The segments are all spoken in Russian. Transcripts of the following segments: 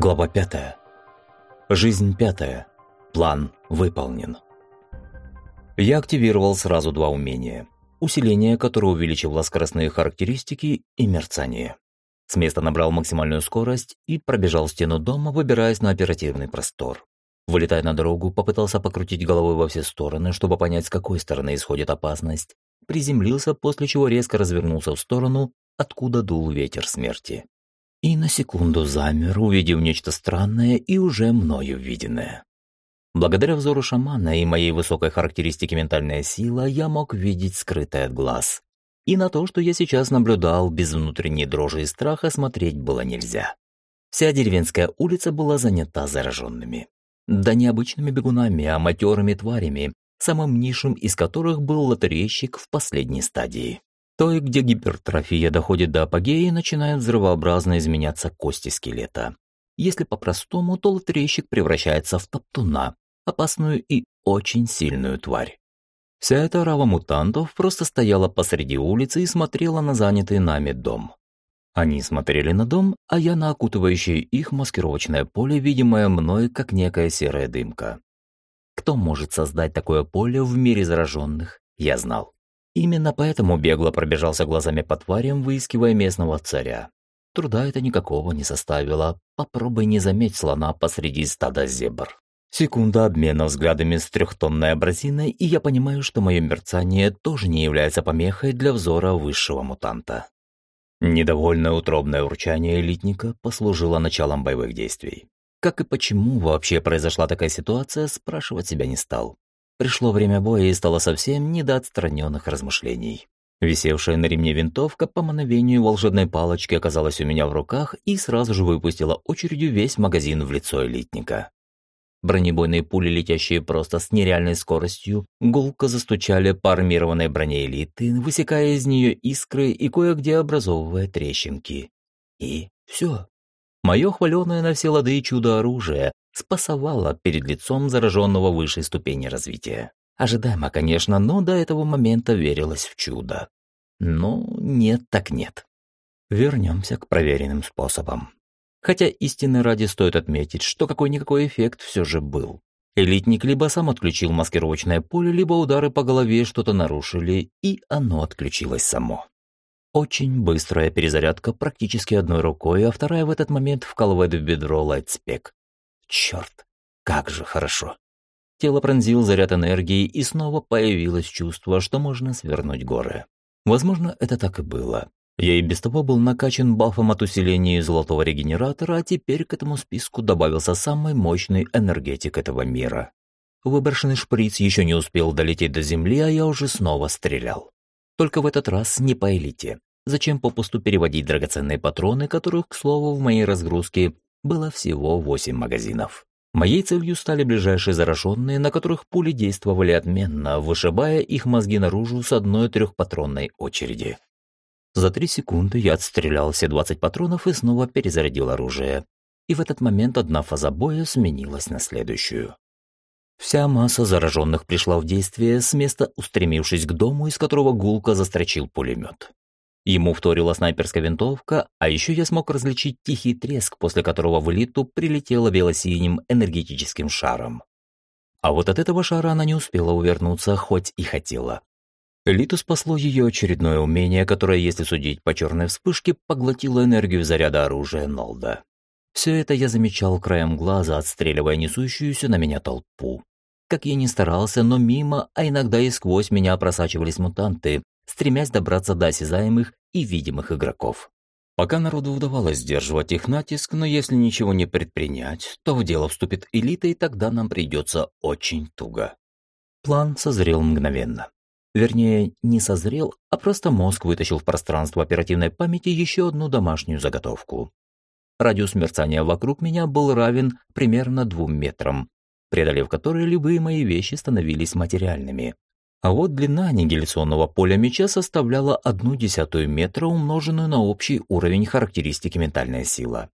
Глава пятая. Жизнь пятая. План выполнен. Я активировал сразу два умения. Усиление, которое увеличивало скоростные характеристики, и мерцание. С места набрал максимальную скорость и пробежал стену дома, выбираясь на оперативный простор. Вылетая на дорогу, попытался покрутить головой во все стороны, чтобы понять, с какой стороны исходит опасность. Приземлился, после чего резко развернулся в сторону, откуда дул ветер смерти и на секунду замер, увидев нечто странное и уже мною виденное. Благодаря взору шамана и моей высокой характеристике ментальная сила, я мог видеть скрытое от глаз. И на то, что я сейчас наблюдал, без внутренней дрожи и страха смотреть было нельзя. Вся деревенская улица была занята зараженными. Да не обычными бегунами, а матерыми тварями, самым низшим из которых был лотерейщик в последней стадии той, где гипертрофия доходит до апогея начинают взрывообразно изменяться кости скелета. Если по-простому, то лотерейщик превращается в топтуна, опасную и очень сильную тварь. Вся эта рава мутантов просто стояла посреди улицы и смотрела на занятый нами дом. Они смотрели на дом, а я на окутывающее их маскировочное поле, видимое мной как некая серая дымка. Кто может создать такое поле в мире зараженных, я знал. Именно поэтому бегло пробежался глазами по тварям, выискивая местного царя. Труда это никакого не составило. Попробуй не заметь слона посреди стада зебр. Секунда обмена взглядами с трехтонной абразиной, и я понимаю, что мое мерцание тоже не является помехой для взора высшего мутанта. Недовольное утробное урчание элитника послужило началом боевых действий. Как и почему вообще произошла такая ситуация, спрашивать себя не стал. Пришло время боя и стало совсем не до отстраненных размышлений. Висевшая на ремне винтовка по мановению волшебной палочки оказалась у меня в руках и сразу же выпустила очередью весь магазин в лицо элитника. Бронебойные пули, летящие просто с нереальной скоростью, гулко застучали по армированной броне элиты, высекая из нее искры и кое-где образовывая трещинки. И все. Мое хваленое на все лады чудо-оружие спасовала перед лицом зараженного высшей ступени развития. Ожидаемо, конечно, но до этого момента верилось в чудо. Ну, нет так нет. Вернемся к проверенным способам. Хотя истины ради стоит отметить, что какой-никакой эффект все же был. Элитник либо сам отключил маскировочное поле, либо удары по голове что-то нарушили, и оно отключилось само. Очень быстрая перезарядка практически одной рукой, а вторая в этот момент вкалывает в бедро лайтспек. Черт, как же хорошо. Тело пронзил заряд энергии, и снова появилось чувство, что можно свернуть горы. Возможно, это так и было. Я и без того был накачан бафом от усиления золотого регенератора, а теперь к этому списку добавился самый мощный энергетик этого мира. Выброшенный шприц еще не успел долететь до земли, а я уже снова стрелял. Только в этот раз не по элите. Зачем попусту переводить драгоценные патроны, которых, к слову, в моей разгрузке было всего восемь магазинов. Моей целью стали ближайшие зараженные, на которых пули действовали отменно, вышибая их мозги наружу с одной трехпатронной очереди. За три секунды я отстрелял все 20 патронов и снова перезарядил оружие. И в этот момент одна фаза боя сменилась на следующую. Вся масса зараженных пришла в действие, с места устремившись к дому, из которого гулко застрочил пулемет. Ему вторила снайперская винтовка, а еще я смог различить тихий треск, после которого в элиту прилетела белосиним энергетическим шаром. А вот от этого шара она не успела увернуться, хоть и хотела. Элиту спасло ее очередное умение, которое, если судить по черной вспышке, поглотило энергию заряда оружия Нолда. Все это я замечал краем глаза, отстреливая несущуюся на меня толпу. Как я ни старался, но мимо, а иногда и сквозь меня просачивались мутанты, стремясь добраться до осязаемых и видимых игроков. Пока народу удавалось сдерживать их натиск, но если ничего не предпринять, то в дело вступит элита, и тогда нам придется очень туго. План созрел мгновенно. Вернее, не созрел, а просто мозг вытащил в пространство оперативной памяти еще одну домашнюю заготовку. Радиус мерцания вокруг меня был равен примерно двум метрам, преодолев которые любые мои вещи становились материальными. А вот длина аннигиляционного поля меча составляла одну десятую метра, умноженную на общий уровень характеристики ментальная сила.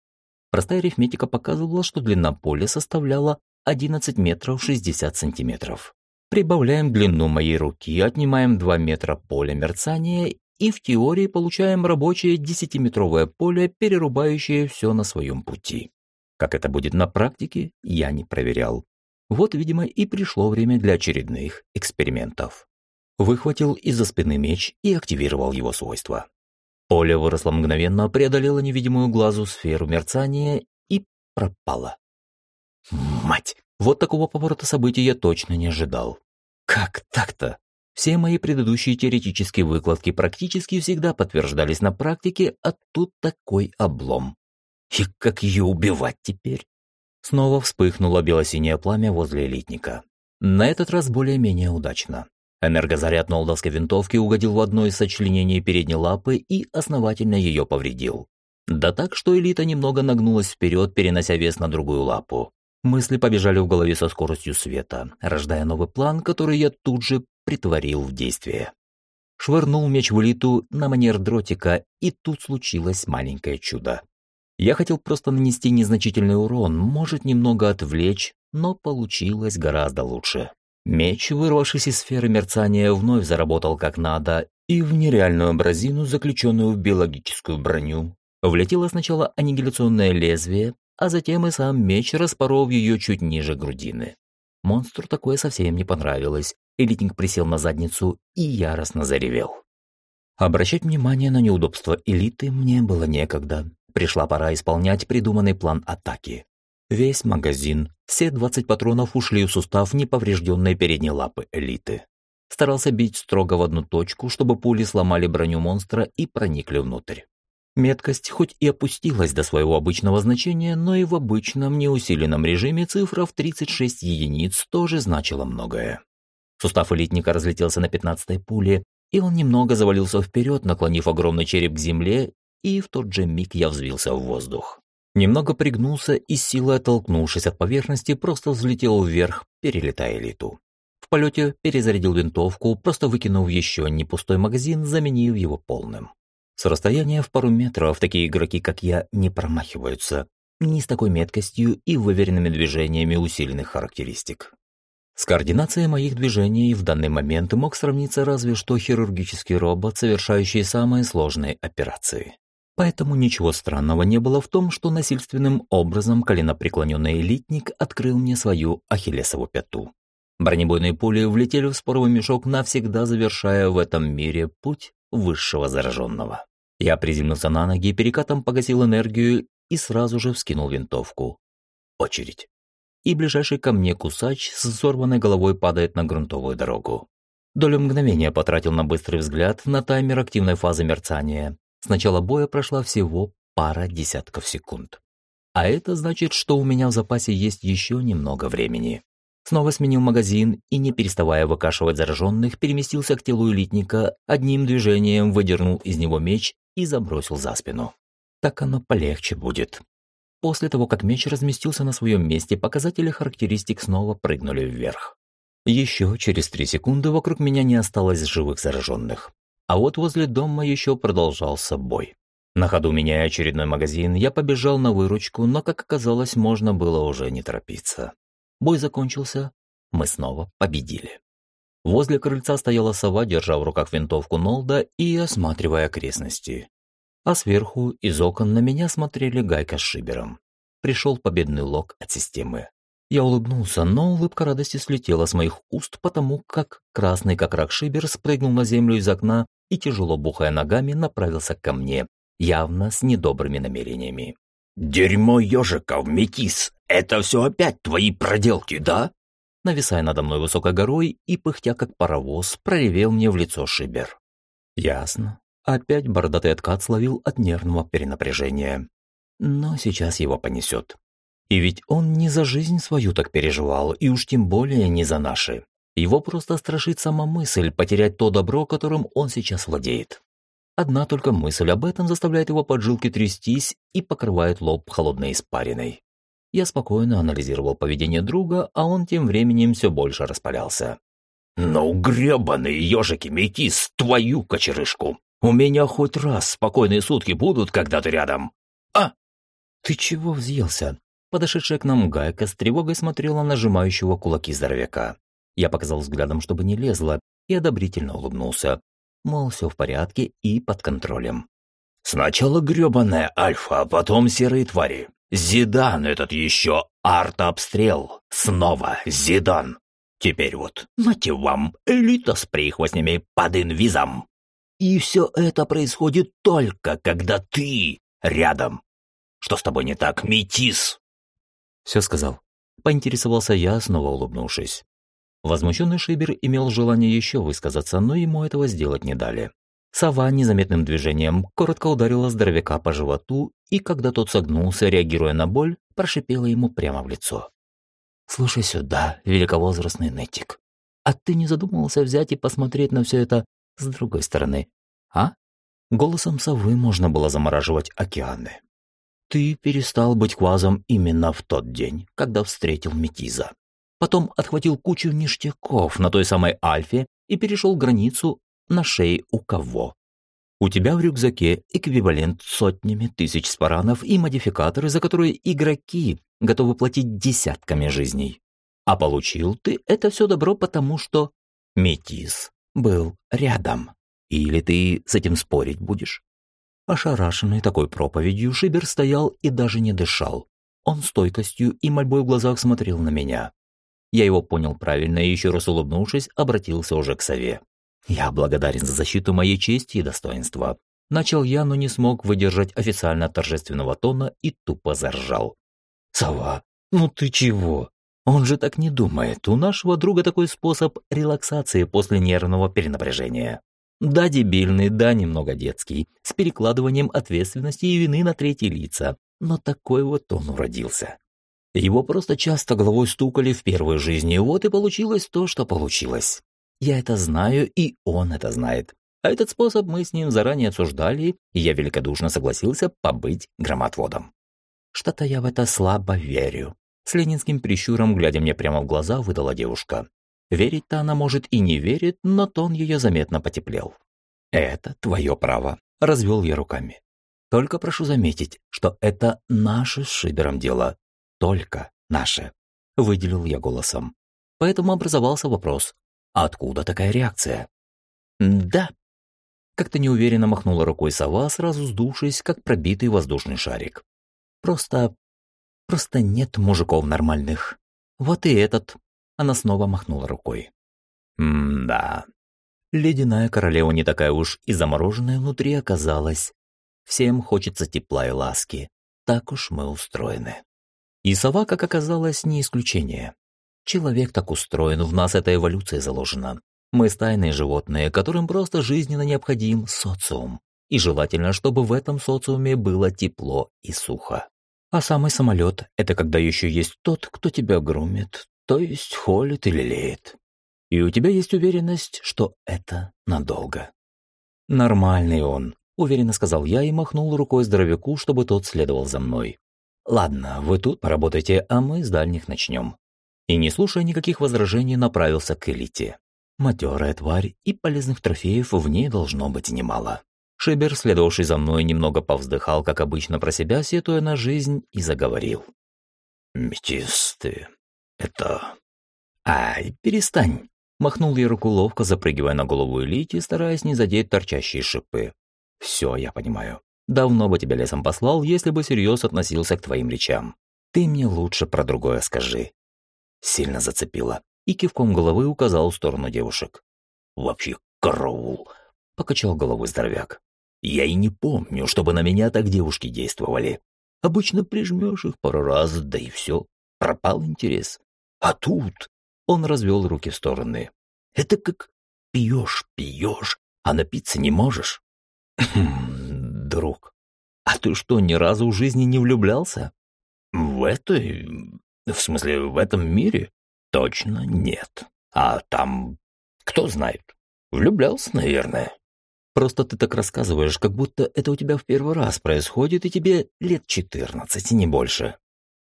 Простая арифметика показывала, что длина поля составляла 11 метров 60 сантиметров. Прибавляем длину моей руки, отнимаем 2 метра поля мерцания и в теории получаем рабочее 10-метровое поле, перерубающее все на своем пути. Как это будет на практике, я не проверял. Вот, видимо, и пришло время для очередных экспериментов. Выхватил из-за спины меч и активировал его свойства. Поле выросло мгновенно, преодолело невидимую глазу сферу мерцания и пропало. Мать! Вот такого поворота событий я точно не ожидал. Как так-то? Все мои предыдущие теоретические выкладки практически всегда подтверждались на практике, а тут такой облом. И как ее убивать теперь? Снова вспыхнуло бело-синее пламя возле элитника. На этот раз более-менее удачно. Энергозаряд нолдовской винтовки угодил в одно из сочленений передней лапы и основательно ее повредил. Да так, что элита немного нагнулась вперед, перенося вес на другую лапу. Мысли побежали в голове со скоростью света, рождая новый план, который я тут же притворил в действие. Швырнул меч в элиту на манер дротика, и тут случилось маленькое чудо. Я хотел просто нанести незначительный урон, может немного отвлечь, но получилось гораздо лучше. Меч, вырвавшись из сферы мерцания, вновь заработал как надо, и в нереальную абразину, заключенную в биологическую броню, влетело сначала аннигиляционное лезвие, а затем и сам меч, распоров ее чуть ниже грудины. Монстру такое совсем не понравилось. Элитник присел на задницу и яростно заревел. Обращать внимание на неудобства элиты мне было некогда. Пришла пора исполнять придуманный план атаки. Весь магазин, все 20 патронов ушли в сустав неповрежденной передней лапы элиты. Старался бить строго в одну точку, чтобы пули сломали броню монстра и проникли внутрь. Меткость хоть и опустилась до своего обычного значения, но и в обычном неусиленном режиме цифра в 36 единиц тоже значила многое. Сустав элитника разлетелся на 15-й пуле, и он немного завалился вперед, наклонив огромный череп к земле и в тот же миг я взвился в воздух. Немного пригнулся и силой оттолкнувшись от поверхности, просто взлетел вверх, перелетая элиту. В полете перезарядил винтовку, просто выкинув еще не пустой магазин, заменив его полным. С расстояния в пару метров такие игроки, как я, не промахиваются, не с такой меткостью и выверенными движениями усиленных характеристик. С координацией моих движений в данный момент мог сравниться разве что хирургический робот, совершающий самые сложные операции. Поэтому ничего странного не было в том, что насильственным образом коленопреклоненный элитник открыл мне свою ахиллесову пяту. Бронебойные пули влетели в споровый мешок, навсегда завершая в этом мире путь высшего зараженного. Я приземлился на ноги, перекатом погасил энергию и сразу же вскинул винтовку. Очередь. И ближайший ко мне кусач с взорванной головой падает на грунтовую дорогу. Долю мгновения потратил на быстрый взгляд на таймер активной фазы мерцания, с начала боя прошла всего пара десятков секунд. А это значит, что у меня в запасе есть еще немного времени. Снова сменил магазин и, не переставая выкашивать зараженных, переместился к телу элитника, одним движением выдернул из него меч и забросил за спину. Так оно полегче будет. После того, как меч разместился на своем месте, показатели характеристик снова прыгнули вверх. Еще через три секунды вокруг меня не осталось живых зараженных. А вот возле дома еще продолжался бой. На ходу меняя очередной магазин, я побежал на выручку, но, как оказалось, можно было уже не торопиться. Бой закончился, мы снова победили. Возле крыльца стояла сова, держа в руках винтовку Нолда и осматривая окрестности. А сверху из окон на меня смотрели Гайка с Шибером. Пришел победный лог от системы. Я улыбнулся, но улыбка радости слетела с моих уст, потому как красный как рак Шибер спрыгнул на землю из окна и, тяжело бухая ногами, направился ко мне, явно с недобрыми намерениями. «Дерьмо ежиков, метис! Это все опять твои проделки, да?» Нависая надо мной высокой горой и пыхтя как паровоз, проревел мне в лицо Шибер. «Ясно. Опять бородатый откат словил от нервного перенапряжения. Но сейчас его понесет. И ведь он не за жизнь свою так переживал, и уж тем более не за наши. Его просто страшит сама мысль потерять то добро, которым он сейчас владеет. Одна только мысль об этом заставляет его поджилки трястись и покрывает лоб холодной испариной. Я спокойно анализировал поведение друга, а он тем временем все больше распалялся. «Ну, гребаные ежики, метис, твою кочерышку! У меня хоть раз спокойные сутки будут, когда ты рядом!» «А!» «Ты чего взъелся?» Подошедшая к нам Гайка с тревогой смотрела на нажимающего кулаки здоровяка. Я показал взглядом, чтобы не лезла, и одобрительно улыбнулся. Мол, все в порядке и под контролем. «Сначала грёбаная альфа, а потом серые твари. Зидан этот еще артобстрел. Снова Зидан. Теперь вот, нате вам, элита с прихвостнями под инвизом. И все это происходит только, когда ты рядом. Что с тобой не так, метис?» «Все сказал». Поинтересовался я, снова улыбнувшись. Возмущенный Шибер имел желание еще высказаться, но ему этого сделать не дали. Сова незаметным движением коротко ударила здоровяка по животу, и когда тот согнулся, реагируя на боль, прошипела ему прямо в лицо. «Слушай сюда, великовозрастный нытик, а ты не задумывался взять и посмотреть на все это с другой стороны, а?» Голосом совы можно было замораживать океаны. Ты перестал быть квазом именно в тот день, когда встретил Метиза. Потом отхватил кучу ништяков на той самой Альфе и перешел границу на шее у кого. У тебя в рюкзаке эквивалент сотнями тысяч спаранов и модификаторы, за которые игроки готовы платить десятками жизней. А получил ты это все добро потому, что Метиз был рядом. Или ты с этим спорить будешь? Ошарашенный такой проповедью, Шибер стоял и даже не дышал. Он стойкостью и мольбой в глазах смотрел на меня. Я его понял правильно и еще раз улыбнувшись, обратился уже к сове. «Я благодарен за защиту моей чести и достоинства». Начал я, но не смог выдержать официально торжественного тона и тупо заржал. «Сова, ну ты чего? Он же так не думает. У нашего друга такой способ релаксации после нервного перенапряжения. Да, дебильный, да, немного детский, с перекладыванием ответственности и вины на третьи лица, но такой вот он уродился. Его просто часто головой стукали в первой жизни, вот и получилось то, что получилось. Я это знаю, и он это знает. А этот способ мы с ним заранее обсуждали, и я великодушно согласился побыть громотводом. Что-то я в это слабо верю. С ленинским прищуром, глядя мне прямо в глаза, выдала девушка. Верить-то она, может, и не верит, но тон ее заметно потеплел. «Это твое право», — развел я руками. «Только прошу заметить, что это наше с Шибером дело. Только наше», — выделил я голосом. Поэтому образовался вопрос, откуда такая реакция? «Да», как-то неуверенно махнула рукой сова, сразу сдувшись, как пробитый воздушный шарик. «Просто... просто нет мужиков нормальных. Вот и этот она снова махнула рукой. «М-да. Ледяная королева не такая уж и замороженная внутри оказалась. Всем хочется тепла и ласки. Так уж мы устроены. И сова, как оказалось, не исключение. Человек так устроен, в нас эта эволюция заложена. Мы стайные животные, которым просто жизненно необходим социум. И желательно, чтобы в этом социуме было тепло и сухо. А самый самолет – это когда еще есть тот, кто тебя грумит, то есть холит или леет. И у тебя есть уверенность, что это надолго. Нормальный он, уверенно сказал я и махнул рукой здоровяку, чтобы тот следовал за мной. Ладно, вы тут поработайте, а мы с дальних начнем. И не слушая никаких возражений, направился к элите. Матерая тварь, и полезных трофеев в ней должно быть немало. Шибер, следовавший за мной, немного повздыхал, как обычно, про себя, сетуя на жизнь, и заговорил. «Метисты, это... Ай, перестань. Махнул я руку ловко, запрыгивая на голову Элити, стараясь не задеть торчащие шипы. Все, я понимаю. Давно бы тебя лесом послал, если бы всерьез относился к твоим речам. Ты мне лучше про другое скажи. Сильно зацепила. И кивком головы указал в сторону девушек. Вообще караул. Покачал головой здоровяк. Я и не помню, чтобы на меня так девушки действовали. Обычно прижмешь их пару раз, да и все. Пропал интерес. А тут он развел руки в стороны. Это как пьешь, пьешь, а напиться не можешь. Хм, друг, а ты что, ни разу в жизни не влюблялся? В этой... В смысле, в этом мире? Точно нет. А там... Кто знает. Влюблялся, наверное. Просто ты так рассказываешь, как будто это у тебя в первый раз происходит, и тебе лет четырнадцать, не больше.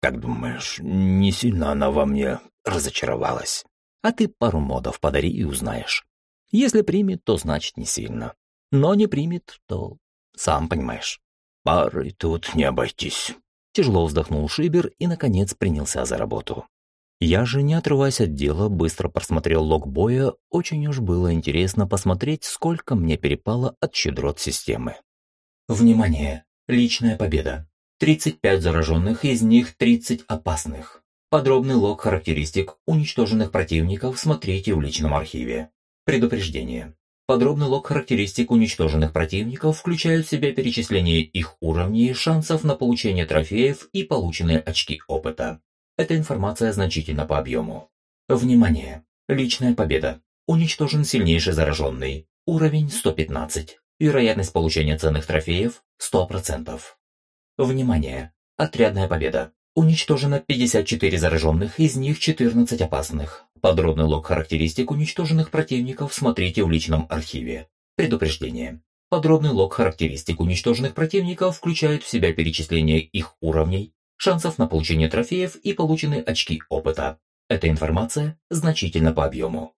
Как думаешь, не сильно она во мне разочаровалась? А ты пару модов подари и узнаешь. Если примет, то значит не сильно. Но не примет, то сам понимаешь. Парой тут не обойтись. Тяжело вздохнул Шибер и, наконец, принялся за работу. Я же, не отрываясь от дела, быстро просмотрел лог боя, очень уж было интересно посмотреть, сколько мне перепало от щедрот системы. Внимание! Личная победа. 35 зараженных, из них 30 опасных. Подробный лог характеристик уничтоженных противников смотрите в личном архиве. Предупреждение. Подробный лог характеристик уничтоженных противников включает в себя перечисление их уровней, шансов на получение трофеев и полученные очки опыта. Эта информация значительна по объему. Внимание! Личная победа. Уничтожен сильнейший зараженный. Уровень 115. Вероятность получения ценных трофеев 100%. Внимание! Отрядная победа. Уничтожено 54 зараженных, из них 14 опасных. Подробный лог характеристик уничтоженных противников смотрите в личном архиве. Предупреждение. Подробный лог характеристик уничтоженных противников включает в себя перечисление их уровней, шансов на получение трофеев и полученные очки опыта. Эта информация значительна по объему.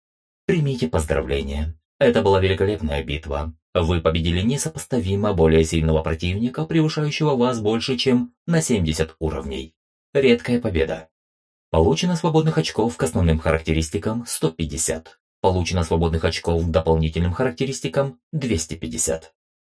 Примите поздравления. Это была великолепная битва. Вы победили несопоставимо более сильного противника, превышающего вас больше, чем на 70 уровней. Редкая победа. Получено свободных очков к основным характеристикам 150. Получено свободных очков к дополнительным характеристикам 250.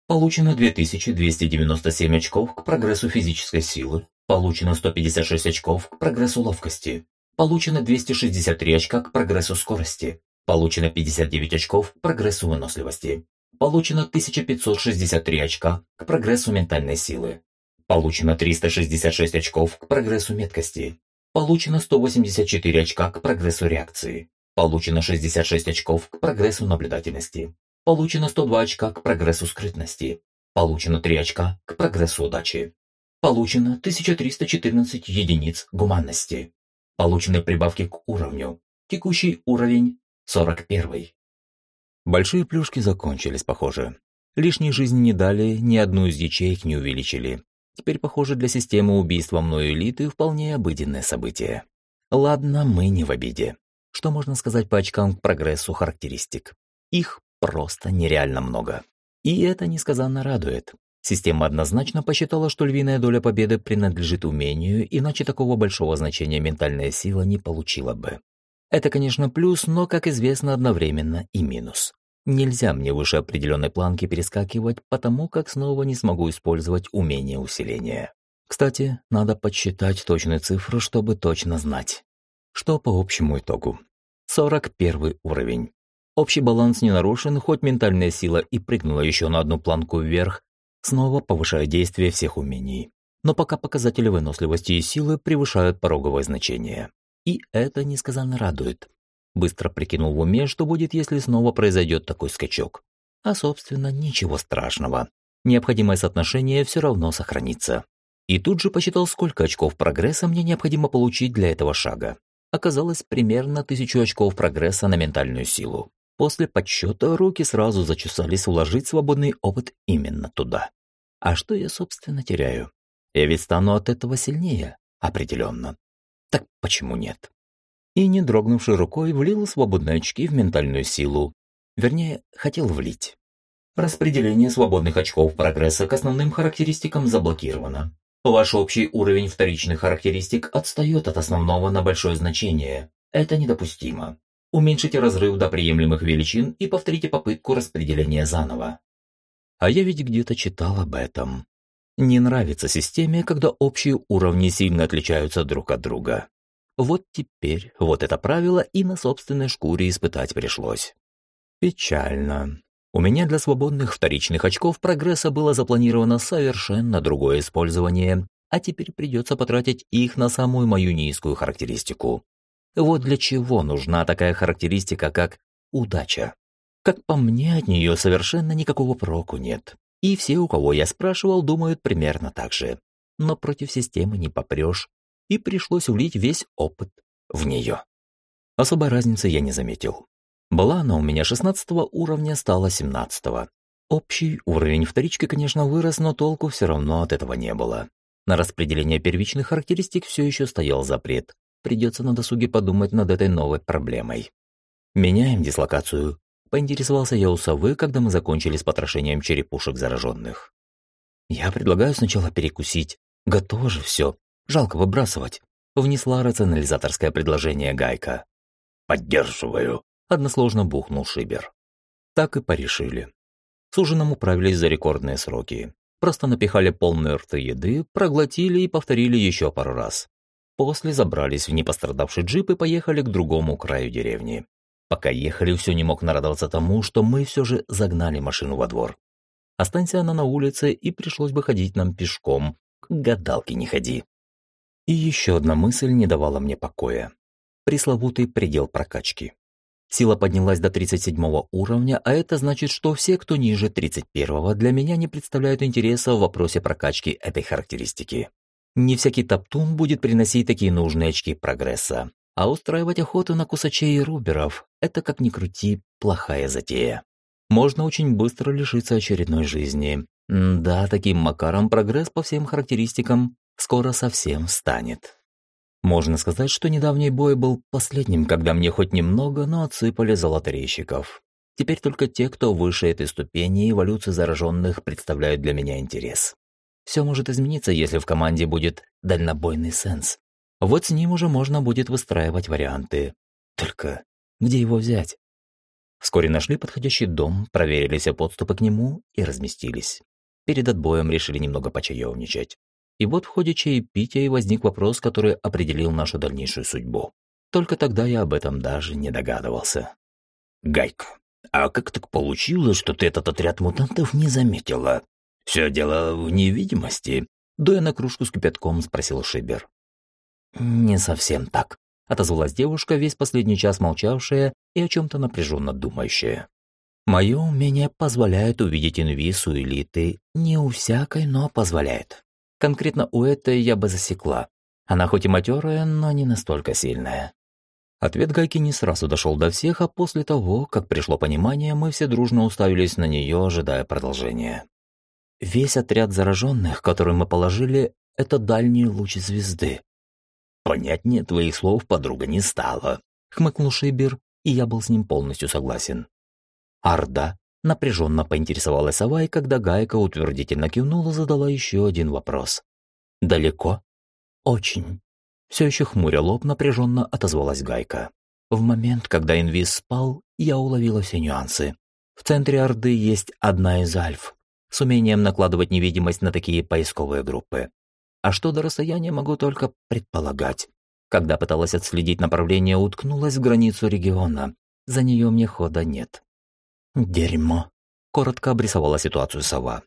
Получено 2297 очков к прогрессу физической силы. Получено 156 очков к прогрессу ловкости. Получено 263 очка к прогрессу скорости. Получено 59 очков к прогрессу выносливости. Получено 1563 очка к прогрессу ментальной силы. Получено 366 очков к прогрессу меткости. Получено 184 очка к прогрессу реакции. Получено 66 очков к прогрессу наблюдательности. Получено 102 очка к прогрессу скрытности. Получено 3 очка к прогрессу удачи. Получено 1314 единиц гуманности. Получены прибавки к уровню. Текущий уровень 41. Большие плюшки закончились, похоже. Лишней жизни не дали, ни одну из ячеек не увеличили. Теперь, похоже, для системы убийства мною элиты вполне обыденное событие. Ладно, мы не в обиде. Что можно сказать по очкам к прогрессу характеристик? Их просто нереально много. И это несказанно радует. Система однозначно посчитала, что львиная доля победы принадлежит умению, иначе такого большого значения ментальная сила не получила бы. Это, конечно, плюс, но, как известно, одновременно и минус. Нельзя мне выше определенной планки перескакивать, потому как снова не смогу использовать умение усиления. Кстати, надо подсчитать точную цифру, чтобы точно знать. Что по общему итогу? 41 уровень. Общий баланс не нарушен, хоть ментальная сила и прыгнула еще на одну планку вверх, снова повышая действие всех умений. Но пока показатели выносливости и силы превышают пороговое значение. И это несказанно радует. Быстро прикинул в уме, что будет, если снова произойдет такой скачок. А, собственно, ничего страшного. Необходимое соотношение все равно сохранится. И тут же посчитал, сколько очков прогресса мне необходимо получить для этого шага. Оказалось примерно тысячу очков прогресса на ментальную силу. После подсчета руки сразу зачесались уложить свободный опыт именно туда. А что я, собственно, теряю? Я ведь стану от этого сильнее, определенно. Так почему нет? и, не дрогнувшей рукой, влил свободные очки в ментальную силу. Вернее, хотел влить. Распределение свободных очков прогресса к основным характеристикам заблокировано. Ваш общий уровень вторичных характеристик отстает от основного на большое значение. Это недопустимо. Уменьшите разрыв до приемлемых величин и повторите попытку распределения заново. А я ведь где-то читал об этом. Не нравится системе, когда общие уровни сильно отличаются друг от друга. Вот теперь вот это правило и на собственной шкуре испытать пришлось. Печально. У меня для свободных вторичных очков прогресса было запланировано совершенно другое использование, а теперь придется потратить их на самую мою низкую характеристику. Вот для чего нужна такая характеристика, как удача. Как по мне, от нее совершенно никакого проку нет. И все, у кого я спрашивал, думают примерно так же. Но против системы не попрешь, и пришлось влить весь опыт в нее. Особой разницы я не заметил. Была она у меня 16 уровня, стала 17 -го. Общий уровень вторички, конечно, вырос, но толку все равно от этого не было. На распределение первичных характеристик все еще стоял запрет. Придется на досуге подумать над этой новой проблемой. «Меняем дислокацию», — поинтересовался я у совы, когда мы закончили с потрошением черепушек зараженных. «Я предлагаю сначала перекусить. Готово же все. Жалко выбрасывать», — внесла рационализаторское предложение Гайка. «Поддерживаю», — односложно бухнул Шибер. Так и порешили. С ужином управились за рекордные сроки. Просто напихали полные рты еды, проглотили и повторили еще пару раз. После забрались в непострадавший джип и поехали к другому краю деревни. Пока ехали, все не мог нарадоваться тому, что мы все же загнали машину во двор. Останься она на улице, и пришлось бы ходить нам пешком. К гадалке не ходи. И еще одна мысль не давала мне покоя. Пресловутый предел прокачки. Сила поднялась до 37 уровня, а это значит, что все, кто ниже 31 для меня не представляют интереса в вопросе прокачки этой характеристики. Не всякий топтун будет приносить такие нужные очки прогресса. А устраивать охоту на кусачей и руберов – это, как ни крути, плохая затея. Можно очень быстро лишиться очередной жизни. Да, таким макаром прогресс по всем характеристикам скоро совсем станет. Можно сказать, что недавний бой был последним, когда мне хоть немного, но отсыпали золотарейщиков. Теперь только те, кто выше этой ступени эволюции зараженных, представляют для меня интерес. Все может измениться, если в команде будет дальнобойный сенс. Вот с ним уже можно будет выстраивать варианты. Только где его взять? Вскоре нашли подходящий дом, проверили все подступы к нему и разместились. Перед отбоем решили немного почаевничать. И вот в ходе чаепития возник вопрос, который определил нашу дальнейшую судьбу. Только тогда я об этом даже не догадывался. «Гайка, а как так получилось, что ты этот отряд мутантов не заметила? Все дело в невидимости?» Дуя на кружку с кипятком, спросил Шибер. «Не совсем так», — отозвалась девушка, весь последний час молчавшая и о чем-то напряженно думающая. «Мое умение позволяет увидеть инвису элиты. Не у всякой, но позволяет. Конкретно у этой я бы засекла. Она хоть и матерая, но не настолько сильная». Ответ Гайки не сразу дошел до всех, а после того, как пришло понимание, мы все дружно уставились на нее, ожидая продолжения. Весь отряд зараженных, который мы положили, это дальний луч звезды. «Понятнее твоих слов подруга не стала», — хмыкнул Шибер, и я был с ним полностью согласен. «Орда?» — напряженно поинтересовалась сова, и когда Гайка утвердительно кивнула, задала еще один вопрос. «Далеко?» «Очень». Все еще хмуря лоб, напряженно отозвалась Гайка. В момент, когда инвиз спал, я уловила все нюансы. В центре Орды есть одна из альф, с умением накладывать невидимость на такие поисковые группы. А что до расстояния, могу только предполагать. Когда пыталась отследить направление, уткнулась в границу региона. За нее мне хода нет. «Дерьмо», — коротко обрисовала ситуацию сова.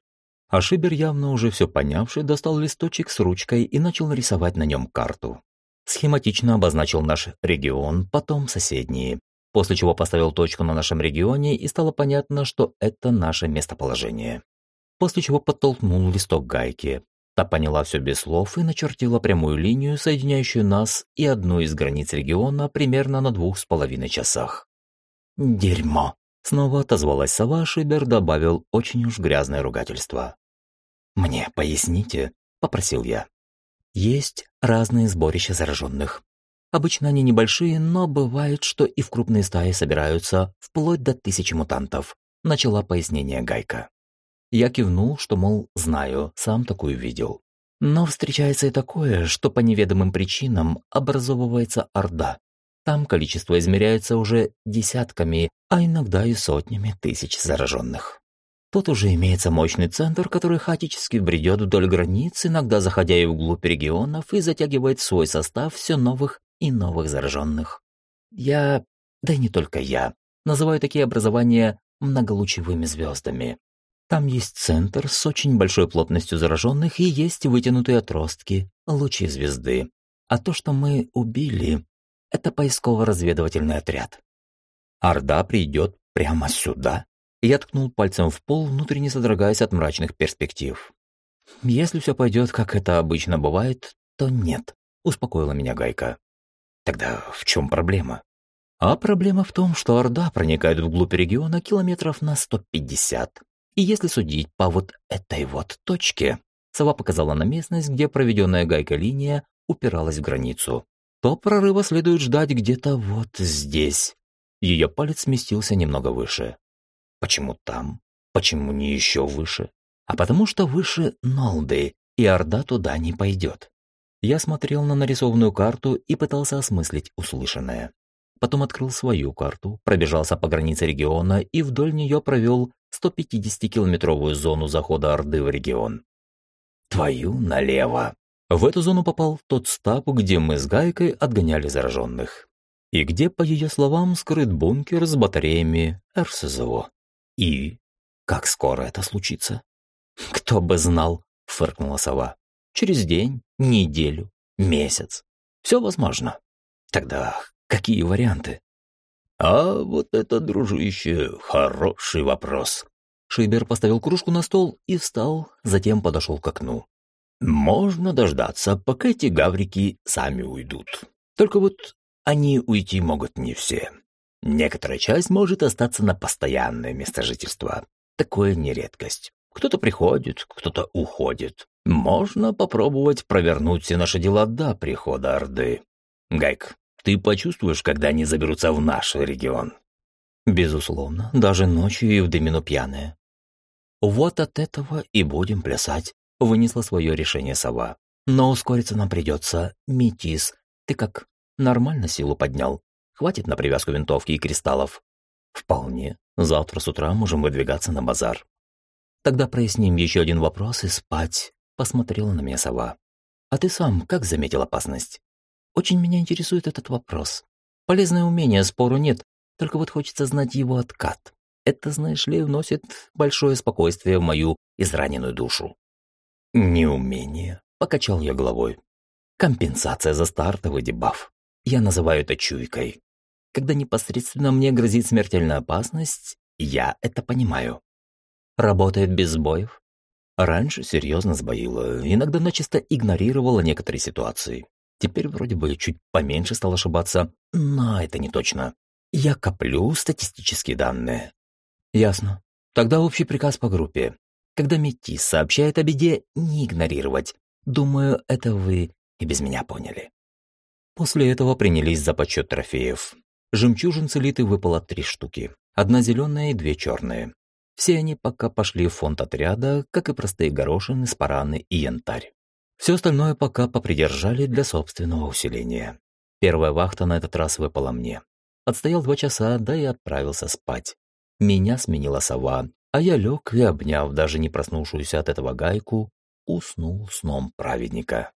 А Шибер, явно уже все понявший, достал листочек с ручкой и начал рисовать на нем карту. Схематично обозначил наш регион, потом соседние, после чего поставил точку на нашем регионе и стало понятно, что это наше местоположение. После чего подтолкнул листок гайки, Та поняла все без слов и начертила прямую линию, соединяющую нас и одну из границ региона примерно на двух с половиной часах. «Дерьмо!» — снова отозвалась сова, Шибер добавил очень уж грязное ругательство. «Мне поясните?» — попросил я. «Есть разные сборища зараженных. Обычно они небольшие, но бывает, что и в крупные стаи собираются вплоть до тысячи мутантов», — начала пояснение Гайка. Я кивнул, что, мол, знаю, сам такую видел. Но встречается и такое, что по неведомым причинам образовывается орда. Там количество измеряется уже десятками, а иногда и сотнями тысяч зараженных. Тут уже имеется мощный центр, который хаотически бредет вдоль границ, иногда заходя и вглубь регионов и затягивает свой состав все новых и новых зараженных. Я, да и не только я, называю такие образования многолучевыми звездами. Там есть центр с очень большой плотностью зараженных и есть вытянутые отростки, лучи звезды. А то, что мы убили, это поисково-разведывательный отряд. Орда придет прямо сюда. Я ткнул пальцем в пол, внутренне содрогаясь от мрачных перспектив. Если все пойдет, как это обычно бывает, то нет, успокоила меня Гайка. Тогда в чем проблема? А проблема в том, что Орда проникает вглубь региона километров на 150. И если судить по вот этой вот точке, сова показала на местность, где проведенная гайка линия упиралась в границу, то прорыва следует ждать где-то вот здесь. Ее палец сместился немного выше. Почему там? Почему не еще выше? А потому что выше Нолды, и Орда туда не пойдет. Я смотрел на нарисованную карту и пытался осмыслить услышанное. Потом открыл свою карту, пробежался по границе региона и вдоль нее провел 150-километровую зону захода Орды в регион. твою налево. В эту зону попал тот стаб, где мы с Гайкой отгоняли зараженных. И где, по ее словам, скрыт бункер с батареями РСЗО. И как скоро это случится? Кто бы знал, фыркнула сова. Через день, неделю, месяц. Все возможно. Тогда какие варианты? А вот это, дружище, хороший вопрос. Шейбер поставил кружку на стол и встал, затем подошел к окну. Можно дождаться, пока эти гаврики сами уйдут. Только вот они уйти могут не все. Некоторая часть может остаться на постоянное место жительства. Такое не редкость. Кто-то приходит, кто-то уходит. Можно попробовать провернуть все наши дела до прихода Орды. Гайк, ты почувствуешь, когда они заберутся в наш регион? Безусловно, даже ночью и в дымину пьяные. Вот от этого и будем плясать вынесла свое решение сова. Но ускориться нам придется. Метис, ты как, нормально силу поднял? Хватит на привязку винтовки и кристаллов? Вполне. Завтра с утра можем выдвигаться на базар. Тогда проясним еще один вопрос и спать. Посмотрела на меня сова. А ты сам как заметил опасность? Очень меня интересует этот вопрос. Полезное умение, спору нет, только вот хочется знать его откат. Это, знаешь ли, вносит большое спокойствие в мою израненную душу. «Неумение», — покачал я головой. «Компенсация за стартовый дебаф. Я называю это чуйкой. Когда непосредственно мне грозит смертельная опасность, я это понимаю. Работает без сбоев. Раньше серьезно сбоила, иногда начисто игнорировала некоторые ситуации. Теперь вроде бы чуть поменьше стал ошибаться, но это не точно. Я коплю статистические данные. Ясно. Тогда общий приказ по группе. Когда Метис сообщает о беде, не игнорировать. Думаю, это вы и без меня поняли. После этого принялись за подсчет трофеев. Жемчужин целиты выпало три штуки. Одна зеленая и две черные. Все они пока пошли в фонд отряда, как и простые горошины, спараны и янтарь. Все остальное пока попридержали для собственного усиления. Первая вахта на этот раз выпала мне. Отстоял два часа, да и отправился спать. Меня сменила сова, а я лег и, обняв даже не проснувшуюся от этого гайку, уснул сном праведника.